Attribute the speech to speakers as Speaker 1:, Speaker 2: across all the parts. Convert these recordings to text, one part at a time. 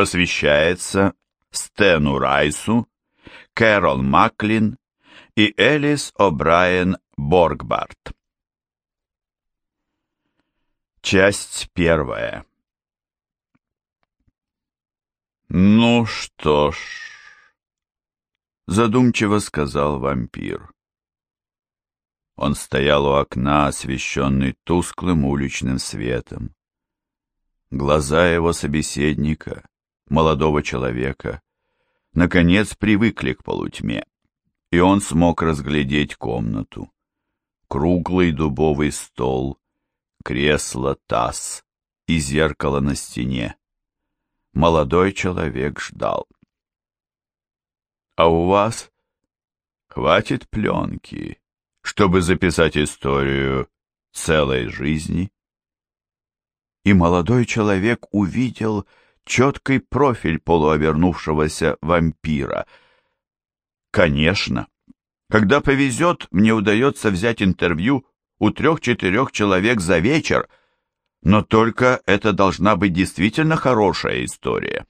Speaker 1: посвящается Стэну Райсу, Кэрол Маклин и Элис О'Брайен Боргбарт. Часть первая. «Ну что ж», — задумчиво сказал вампир. Он стоял у окна, освещенный тусклым уличным светом. Глаза его собеседника, молодого человека, наконец привыкли к полутьме, и он смог разглядеть комнату. Круглый дубовый стол, кресло, таз и зеркало на стене. Молодой человек ждал. «А у вас хватит пленки?» чтобы записать историю целой жизни. И молодой человек увидел четкий профиль полуовернувшегося вампира. Конечно, когда повезет, мне удается взять интервью у трех-четырех человек за вечер, но только это должна быть действительно хорошая история.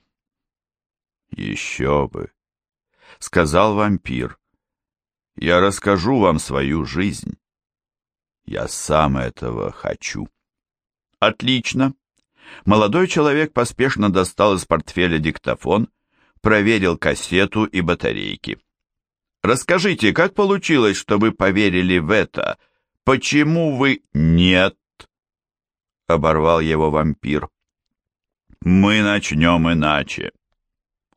Speaker 1: «Еще бы», — сказал вампир. Я расскажу вам свою жизнь. Я сам этого хочу. Отлично. Молодой человек поспешно достал из портфеля диктофон, проверил кассету и батарейки. Расскажите, как получилось, что вы поверили в это? Почему вы... Нет, оборвал его вампир. Мы начнем иначе.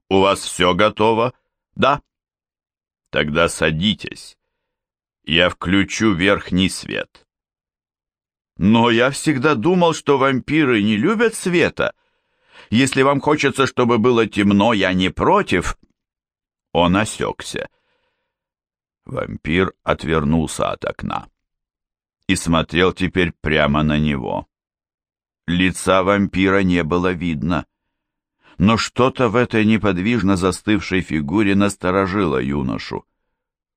Speaker 1: У вас все готово? Да. Тогда садитесь. Я включу верхний свет. Но я всегда думал, что вампиры не любят света. Если вам хочется, чтобы было темно, я не против. Он осекся. Вампир отвернулся от окна и смотрел теперь прямо на него. Лица вампира не было видно но что-то в этой неподвижно застывшей фигуре насторожило юношу.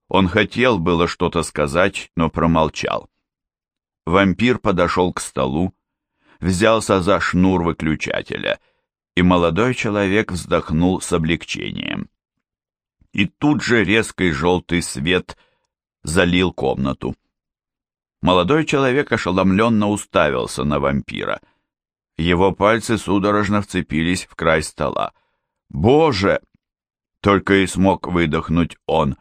Speaker 1: Он хотел было что-то сказать, но промолчал. Вампир подошел к столу, взялся за шнур выключателя, и молодой человек вздохнул с облегчением. И тут же резкий желтый свет залил комнату. Молодой человек ошеломленно уставился на вампира — его пальцы судорожно вцепились в край стола. «Боже!» — только и смог выдохнуть он.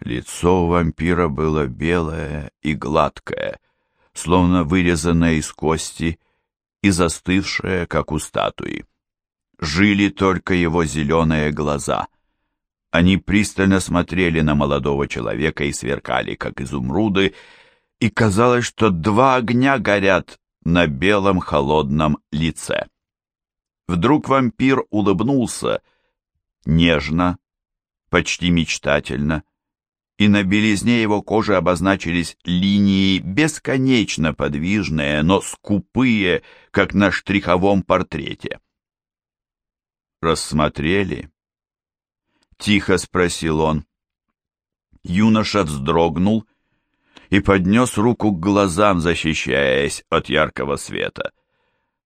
Speaker 1: Лицо у вампира было белое и гладкое, словно вырезанное из кости и застывшее, как у статуи. Жили только его зеленые глаза. Они пристально смотрели на молодого человека и сверкали, как изумруды, и казалось, что два огня горят на белом холодном лице. Вдруг вампир улыбнулся, нежно, почти мечтательно, и на белизне его кожи обозначились линии бесконечно подвижные, но скупые, как на штриховом портрете. «Рассмотрели?» — тихо спросил он. Юноша вздрогнул и поднес руку к глазам, защищаясь от яркого света.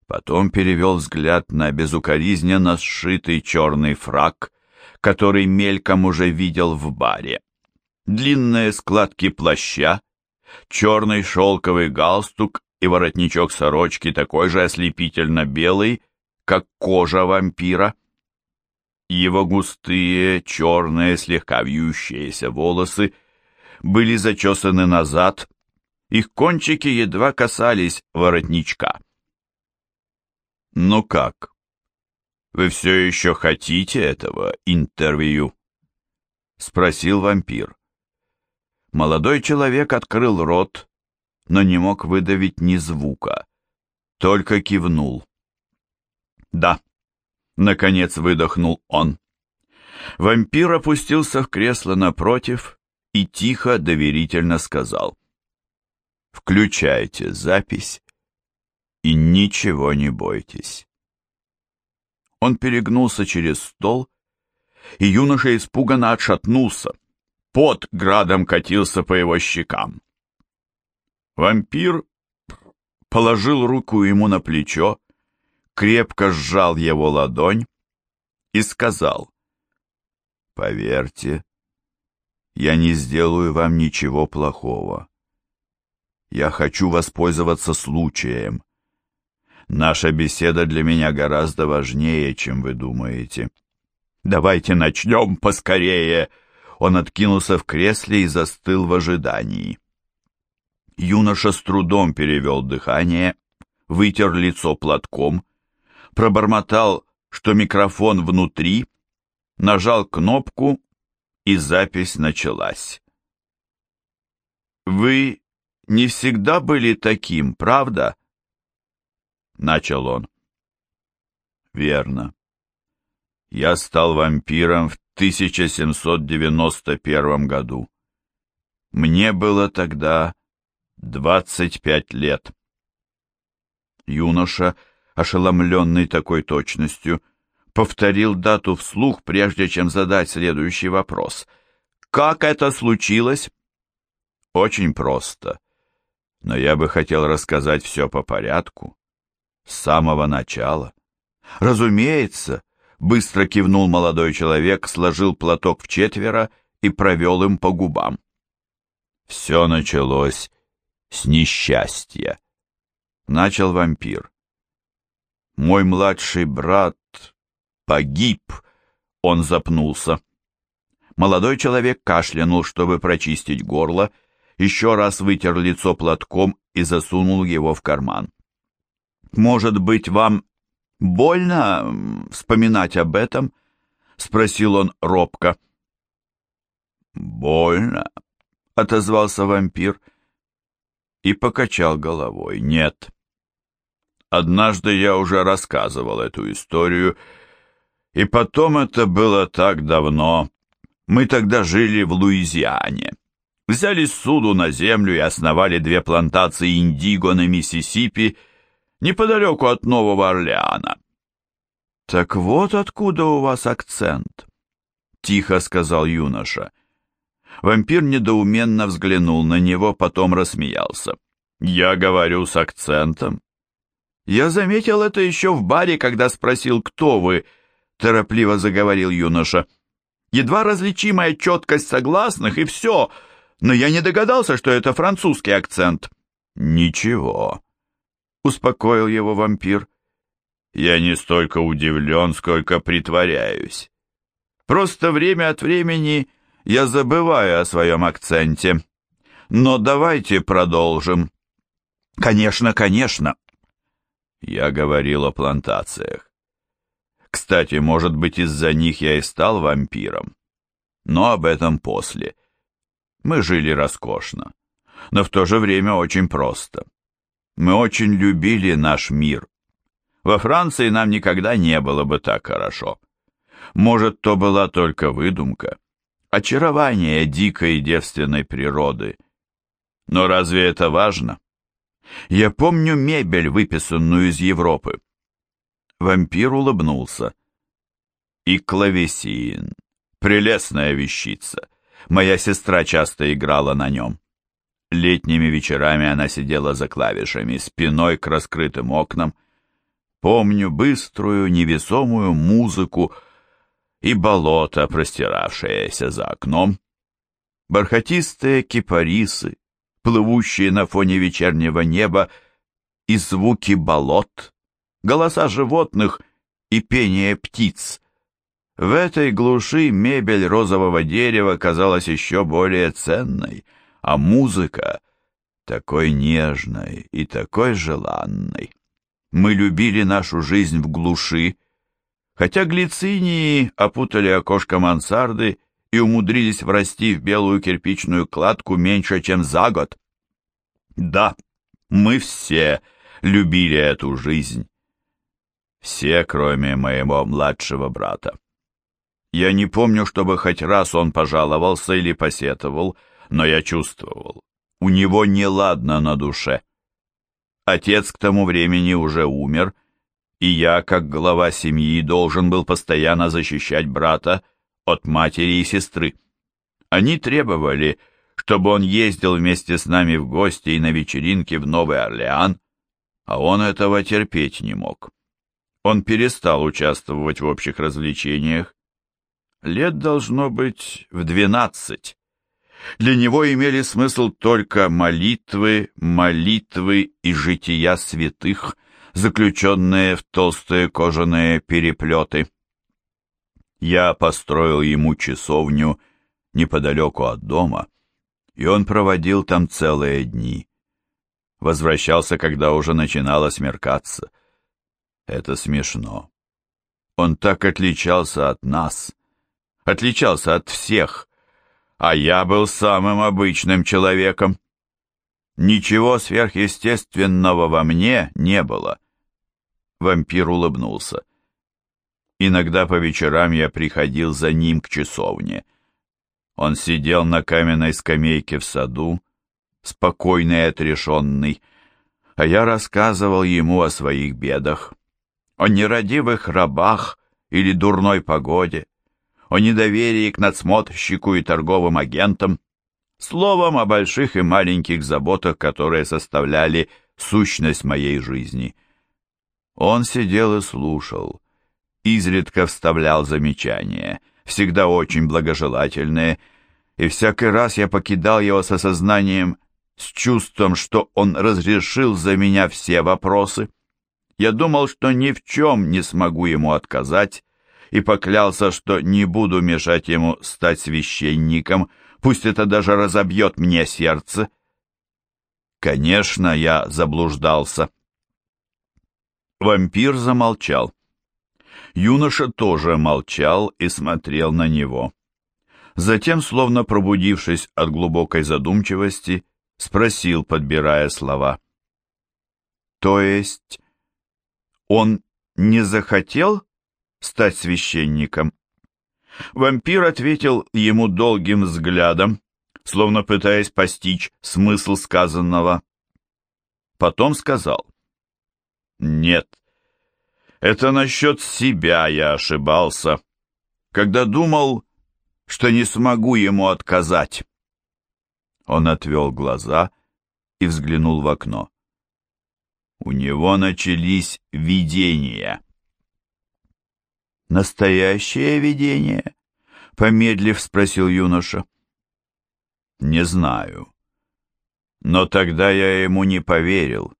Speaker 1: Потом перевел взгляд на безукоризненно сшитый черный фраг, который мельком уже видел в баре. Длинные складки плаща, черный шелковый галстук и воротничок сорочки такой же ослепительно белый, как кожа вампира. Его густые, черные, слегка вьющиеся волосы — были зачесаны назад, их кончики едва касались воротничка. «Ну как? Вы все еще хотите этого интервью?» — спросил вампир. Молодой человек открыл рот, но не мог выдавить ни звука, только кивнул. «Да», — наконец выдохнул он. Вампир опустился в кресло напротив и тихо, доверительно сказал. «Включайте запись и ничего не бойтесь». Он перегнулся через стол, и юноша испуганно отшатнулся. Пот градом катился по его щекам. Вампир положил руку ему на плечо, крепко сжал его ладонь и сказал, «Поверьте, я не сделаю вам ничего плохого. Я хочу воспользоваться случаем. Наша беседа для меня гораздо важнее, чем вы думаете. Давайте начнем поскорее!» Он откинулся в кресле и застыл в ожидании. Юноша с трудом перевел дыхание, вытер лицо платком, пробормотал, что микрофон внутри, нажал кнопку, и запись началась. «Вы не всегда были таким, правда?» Начал он. «Верно. Я стал вампиром в 1791 году. Мне было тогда двадцать пять лет. Юноша, ошеломленный такой точностью, повторил дату вслух, прежде чем задать следующий вопрос. «Как это случилось?» «Очень просто. Но я бы хотел рассказать все по порядку. С самого начала». «Разумеется», — быстро кивнул молодой человек, сложил платок в четверо и провел им по губам. Все началось с несчастья. Начал вампир. Мой младший брат погиб. Он запнулся. Молодой человек кашлянул, чтобы прочистить горло, еще раз вытер лицо платком и засунул его в карман. «Может быть, вам больно вспоминать об этом?» — спросил он робко. «Больно», — отозвался вампир, — и покачал головой. Нет. Однажды я уже рассказывал эту историю, и потом это было так давно. Мы тогда жили в Луизиане. Взяли суду на землю и основали две плантации индиго на Миссисипи, неподалеку от Нового Орлеана. «Так вот откуда у вас акцент», — тихо сказал юноша. Вампир недоуменно взглянул на него, потом рассмеялся. «Я говорю с акцентом». «Я заметил это еще в баре, когда спросил, кто вы», — торопливо заговорил юноша. «Едва различимая четкость согласных, и все, но я не догадался, что это французский акцент». «Ничего», — успокоил его вампир. «Я не столько удивлен, сколько притворяюсь. Просто время от времени я забываю о своем акценте. Но давайте продолжим. Конечно, конечно. Я говорил о плантациях. Кстати, может быть, из-за них я и стал вампиром. Но об этом после. Мы жили роскошно, но в то же время очень просто. Мы очень любили наш мир. Во Франции нам никогда не было бы так хорошо. Может, то была только выдумка очарование дикой девственной природы. Но разве это важно? Я помню мебель, выписанную из Европы. Вампир улыбнулся. И клавесин. Прелестная вещица. Моя сестра часто играла на нем. Летними вечерами она сидела за клавишами, спиной к раскрытым окнам. Помню быструю, невесомую музыку, и болото, простиравшееся за окном, бархатистые кипарисы, плывущие на фоне вечернего неба, и звуки болот, голоса животных и пение птиц. В этой глуши мебель розового дерева казалась еще более ценной, а музыка такой нежной и такой желанной. Мы любили нашу жизнь в глуши, Хотя глицинии опутали окошко мансарды и умудрились врасти в белую кирпичную кладку меньше, чем за год. Да, мы все любили эту жизнь. Все, кроме моего младшего брата. Я не помню, чтобы хоть раз он пожаловался или посетовал, но я чувствовал, у него неладно на душе. Отец к тому времени уже умер, и я, как глава семьи, должен был постоянно защищать брата от матери и сестры. Они требовали, чтобы он ездил вместе с нами в гости и на вечеринки в Новый Орлеан, а он этого терпеть не мог. Он перестал участвовать в общих развлечениях. Лет должно быть в двенадцать. Для него имели смысл только молитвы, молитвы и жития святых, заключенные в толстые кожаные переплеты. Я построил ему часовню неподалеку от дома, и он проводил там целые дни. Возвращался, когда уже начинало смеркаться. Это смешно. Он так отличался от нас, отличался от всех, а я был самым обычным человеком. Ничего сверхъестественного во мне не было. Вампир улыбнулся. Иногда по вечерам я приходил за ним к часовне. Он сидел на каменной скамейке в саду, спокойный и отрешенный, а я рассказывал ему о своих бедах, о нерадивых рабах или дурной погоде, о недоверии к надсмотрщику и торговым агентам, словом о больших и маленьких заботах, которые составляли сущность моей жизни. Он сидел и слушал, изредка вставлял замечания, всегда очень благожелательные, и всякий раз я покидал его с осознанием, с чувством, что он разрешил за меня все вопросы. Я думал, что ни в чем не смогу ему отказать, и поклялся, что не буду мешать ему стать священником, пусть это даже разобьет мне сердце. Конечно, я заблуждался. Вампир замолчал. Юноша тоже молчал и смотрел на него. Затем, словно пробудившись от глубокой задумчивости, спросил, подбирая слова. «То есть он не захотел стать священником?» Вампир ответил ему долгим взглядом, словно пытаясь постичь смысл сказанного. Потом сказал, «Нет, это насчет себя я ошибался, когда думал, что не смогу ему отказать». Он отвел глаза и взглянул в окно. У него начались видения. «Настоящее видение?» — помедлив спросил юноша. «Не знаю. Но тогда я ему не поверил.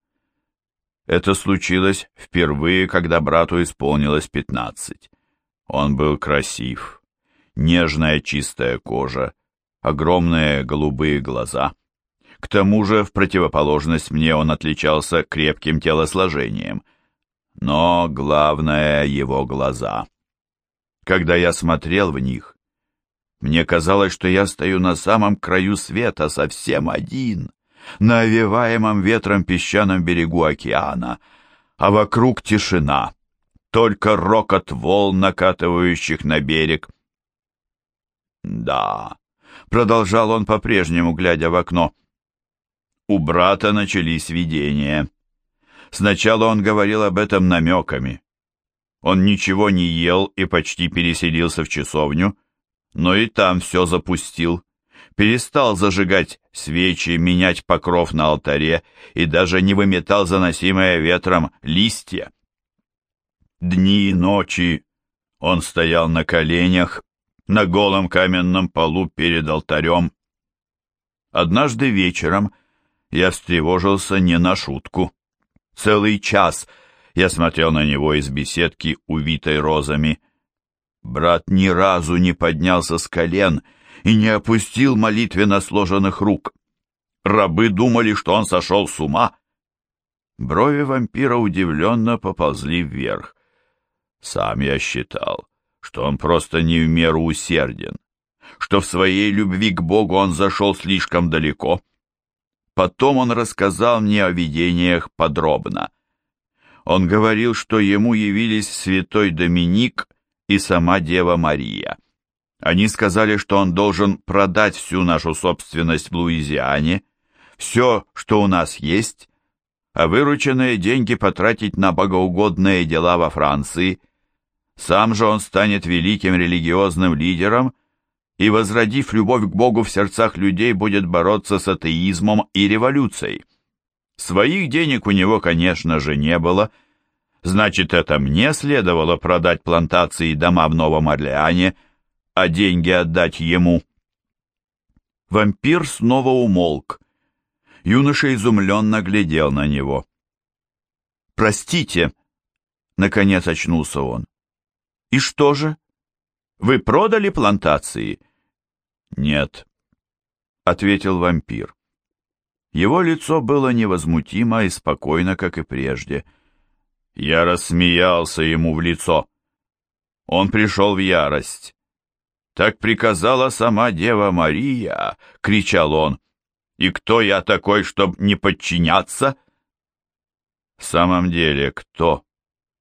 Speaker 1: Это случилось впервые, когда брату исполнилось пятнадцать. Он был красив, нежная чистая кожа, огромные голубые глаза. К тому же, в противоположность мне он отличался крепким телосложением. Но главное — его глаза. Когда я смотрел в них, мне казалось, что я стою на самом краю света, совсем один, на овиваемом ветром песчаном берегу океана, а вокруг тишина, только рокот волн, накатывающих на берег. Да, продолжал он по-прежнему, глядя в окно. У брата начались видения. Сначала он говорил об этом намеками. Он ничего не ел и почти переселился в часовню, но и там все запустил. Перестал зажигать свечи, менять покров на алтаре и даже не выметал заносимое ветром листья. Дни и ночи он стоял на коленях, на голом каменном полу перед алтарем. Однажды вечером я встревожился не на шутку. Целый час я смотрел на него из беседки, увитой розами. Брат ни разу не поднялся с колен и не опустил молитвенно сложенных рук. Рабы думали, что он сошел с ума. Брови вампира удивленно поползли вверх. Сам я считал, что он просто не в меру усерден, что в своей любви к Богу он зашел слишком далеко. Потом он рассказал мне о видениях подробно. Он говорил, что ему явились святой Доминик и сама Дева Мария. Они сказали, что он должен продать всю нашу собственность в Луизиане, все, что у нас есть, а вырученные деньги потратить на богоугодные дела во Франции. Сам же он станет великим религиозным лидером и, возродив любовь к Богу в сердцах людей, будет бороться с атеизмом и революцией. Своих денег у него, конечно же, не было, Значит, это мне следовало продать плантации и дома в Новом Орлеане, а деньги отдать ему. Вампир снова умолк. Юноша изумленно глядел на него. «Простите», — наконец очнулся он. «И что же? Вы продали плантации?» «Нет», — ответил вампир. Его лицо было невозмутимо и спокойно, как и прежде — я рассмеялся ему в лицо. Он пришел в ярость. «Так приказала сама Дева Мария!» — кричал он. «И кто я такой, чтоб не подчиняться?» «В самом деле, кто?»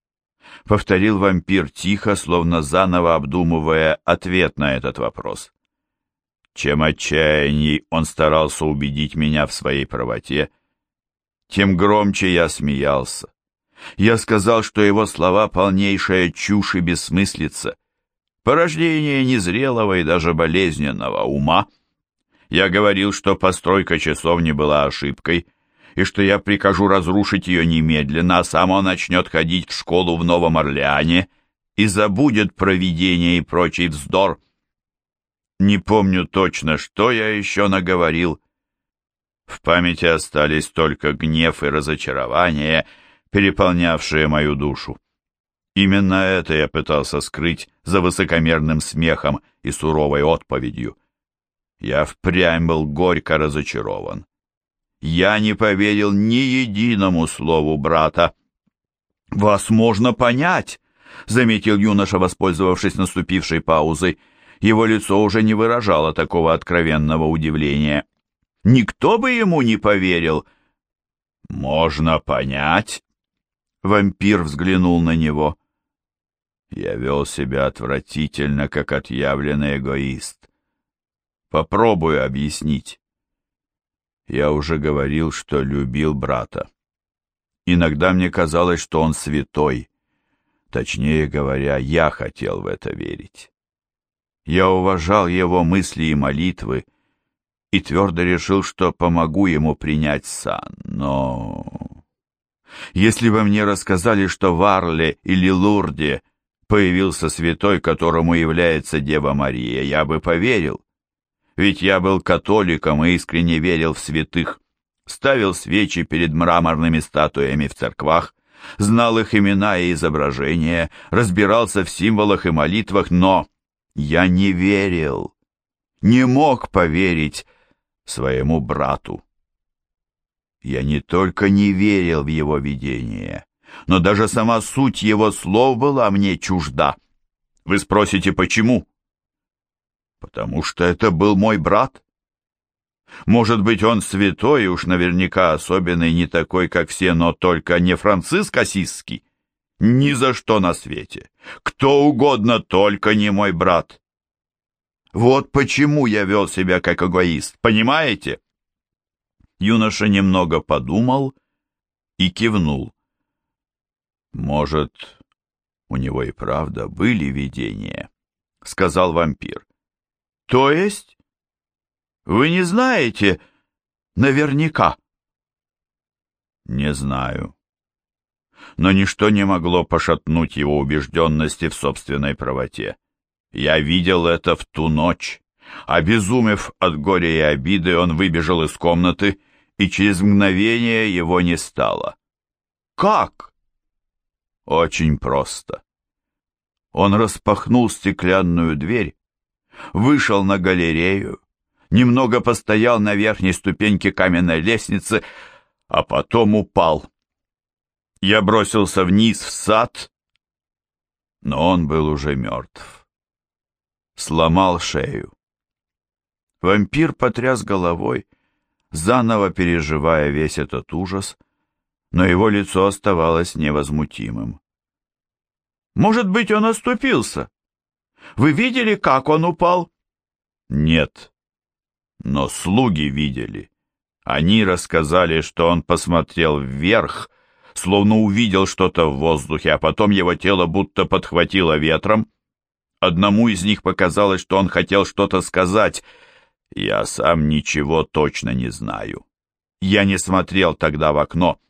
Speaker 1: — повторил вампир тихо, словно заново обдумывая ответ на этот вопрос. Чем отчаянней он старался убедить меня в своей правоте, тем громче я смеялся. Я сказал, что его слова полнейшая чушь и бессмыслица, порождение незрелого и даже болезненного ума. Я говорил, что постройка часовни была ошибкой, и что я прикажу разрушить ее немедленно, а сам он начнет ходить в школу в Новом Орлеане и забудет провидение и прочий вздор. Не помню точно, что я еще наговорил. В памяти остались только гнев и разочарование — переполнявшее мою душу. Именно это я пытался скрыть за высокомерным смехом и суровой отповедью. Я впрямь был горько разочарован. Я не поверил ни единому слову брата. «Вас можно понять», — заметил юноша, воспользовавшись наступившей паузой. Его лицо уже не выражало такого откровенного удивления. «Никто бы ему не поверил». «Можно понять», Вампир взглянул на него. Я вел себя отвратительно, как отъявленный эгоист. Попробую объяснить. Я уже говорил, что любил брата. Иногда мне казалось, что он святой. Точнее говоря, я хотел в это верить. Я уважал его мысли и молитвы и твердо решил, что помогу ему принять сан, но... Если бы мне рассказали, что в Арле или Лурде появился святой, которому является Дева Мария, я бы поверил. Ведь я был католиком и искренне верил в святых, ставил свечи перед мраморными статуями в церквах, знал их имена и изображения, разбирался в символах и молитвах, но я не верил, не мог поверить своему брату. Я не только не верил в его видение, но даже сама суть его слов была мне чужда. Вы спросите, почему? Потому что это был мой брат. Может быть, он святой уж наверняка особенный, не такой, как все, но только не Франциск Осисский. Ни за что на свете. Кто угодно, только не мой брат. Вот почему я вел себя как эгоист, понимаете? Юноша немного подумал и кивнул. «Может, у него и правда были видения?» — сказал вампир. «То есть? Вы не знаете наверняка?» «Не знаю. Но ничто не могло пошатнуть его убежденности в собственной правоте. Я видел это в ту ночь». Обезумев от горя и обиды, он выбежал из комнаты и через мгновение его не стало. Как? Очень просто. Он распахнул стеклянную дверь, вышел на галерею, немного постоял на верхней ступеньке каменной лестницы, а потом упал. Я бросился вниз в сад, но он был уже мертв. Сломал шею. Вампир потряс головой, заново переживая весь этот ужас, но его лицо оставалось невозмутимым. «Может быть, он оступился? Вы видели, как он упал?» «Нет, но слуги видели. Они рассказали, что он посмотрел вверх, словно увидел что-то в воздухе, а потом его тело будто подхватило ветром. Одному из них показалось, что он хотел что-то сказать — я сам ничего точно не знаю. Я не смотрел тогда в окно.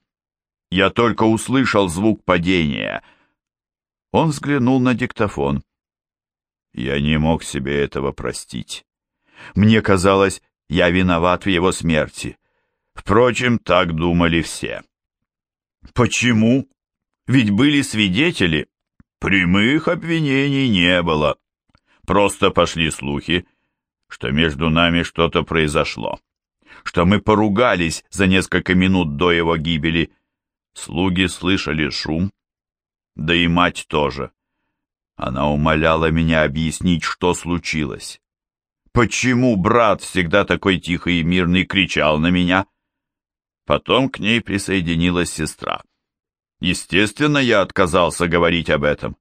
Speaker 1: Я только услышал звук падения. Он взглянул на диктофон. Я не мог себе этого простить. Мне казалось, я виноват в его смерти. Впрочем, так думали все. Почему? Ведь были свидетели. Прямых обвинений не было. Просто пошли слухи, что между нами что-то произошло, что мы поругались за несколько минут до его гибели. Слуги слышали шум, да и мать тоже. Она умоляла меня объяснить, что случилось. Почему брат, всегда такой тихий и мирный, кричал на меня? Потом к ней присоединилась сестра. Естественно, я отказался говорить об этом.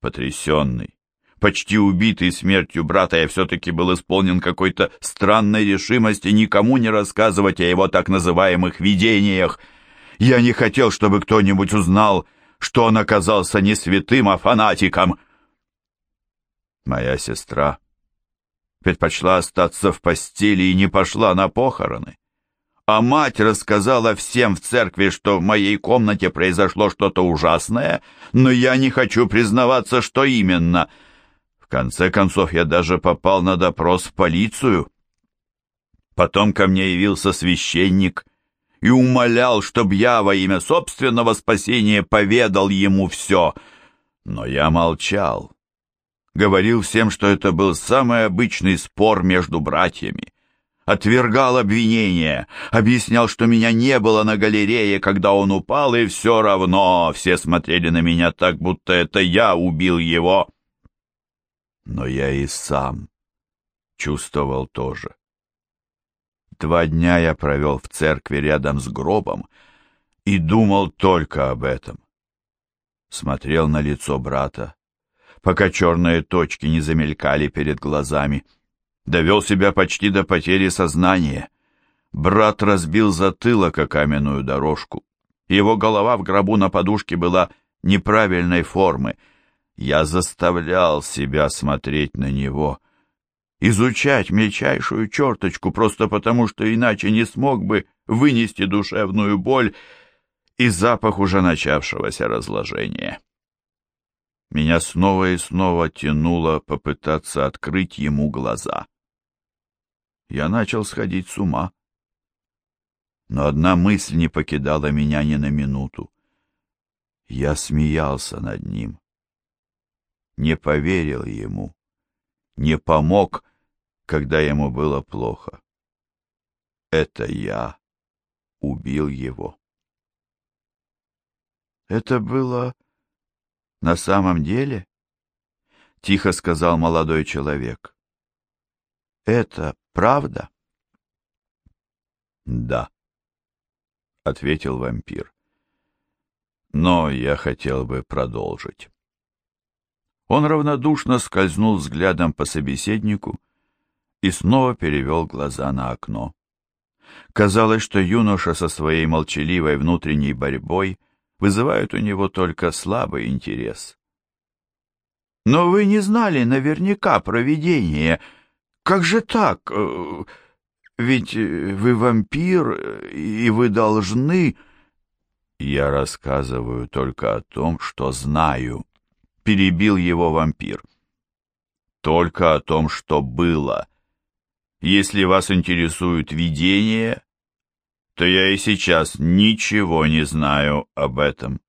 Speaker 1: Потрясенный, почти убитый смертью брата, я все-таки был исполнен какой-то странной решимости никому не рассказывать о его так называемых видениях. Я не хотел, чтобы кто-нибудь узнал, что он оказался не святым, а фанатиком. Моя сестра предпочла остаться в постели и не пошла на похороны а мать рассказала всем в церкви, что в моей комнате произошло что-то ужасное, но я не хочу признаваться, что именно. В конце концов, я даже попал на допрос в полицию. Потом ко мне явился священник и умолял, чтобы я во имя собственного спасения поведал ему все. Но я молчал. Говорил всем, что это был самый обычный спор между братьями отвергал обвинения, объяснял, что меня не было на галерее, когда он упал, и все равно все смотрели на меня так, будто это я убил его. Но я и сам чувствовал тоже. Два дня я провел в церкви рядом с гробом и думал только об этом. Смотрел на лицо брата, пока черные точки не замелькали перед глазами — довел себя почти до потери сознания. Брат разбил затылок о каменную дорожку. Его голова в гробу на подушке была неправильной формы. Я заставлял себя смотреть на него, изучать мельчайшую черточку, просто потому что иначе не смог бы вынести душевную боль и запах уже начавшегося разложения. Меня снова и снова тянуло попытаться открыть ему глаза я начал сходить с ума. Но одна мысль не покидала меня ни на минуту. Я смеялся над ним. Не поверил ему, не помог, когда ему было плохо. Это я убил его. Это было на самом деле? Тихо сказал молодой человек. Это правда? Да, ответил вампир. Но я хотел бы продолжить. Он равнодушно скользнул взглядом по собеседнику и снова перевел глаза на окно. Казалось, что юноша со своей молчаливой внутренней борьбой вызывает у него только слабый интерес. «Но вы не знали наверняка провидение», как же так? Э, ведь э, вы вампир, и вы должны...» «Я рассказываю только о том, что знаю», — перебил его вампир. «Только о том, что было. Если вас интересует видение, то я и сейчас ничего не знаю об этом».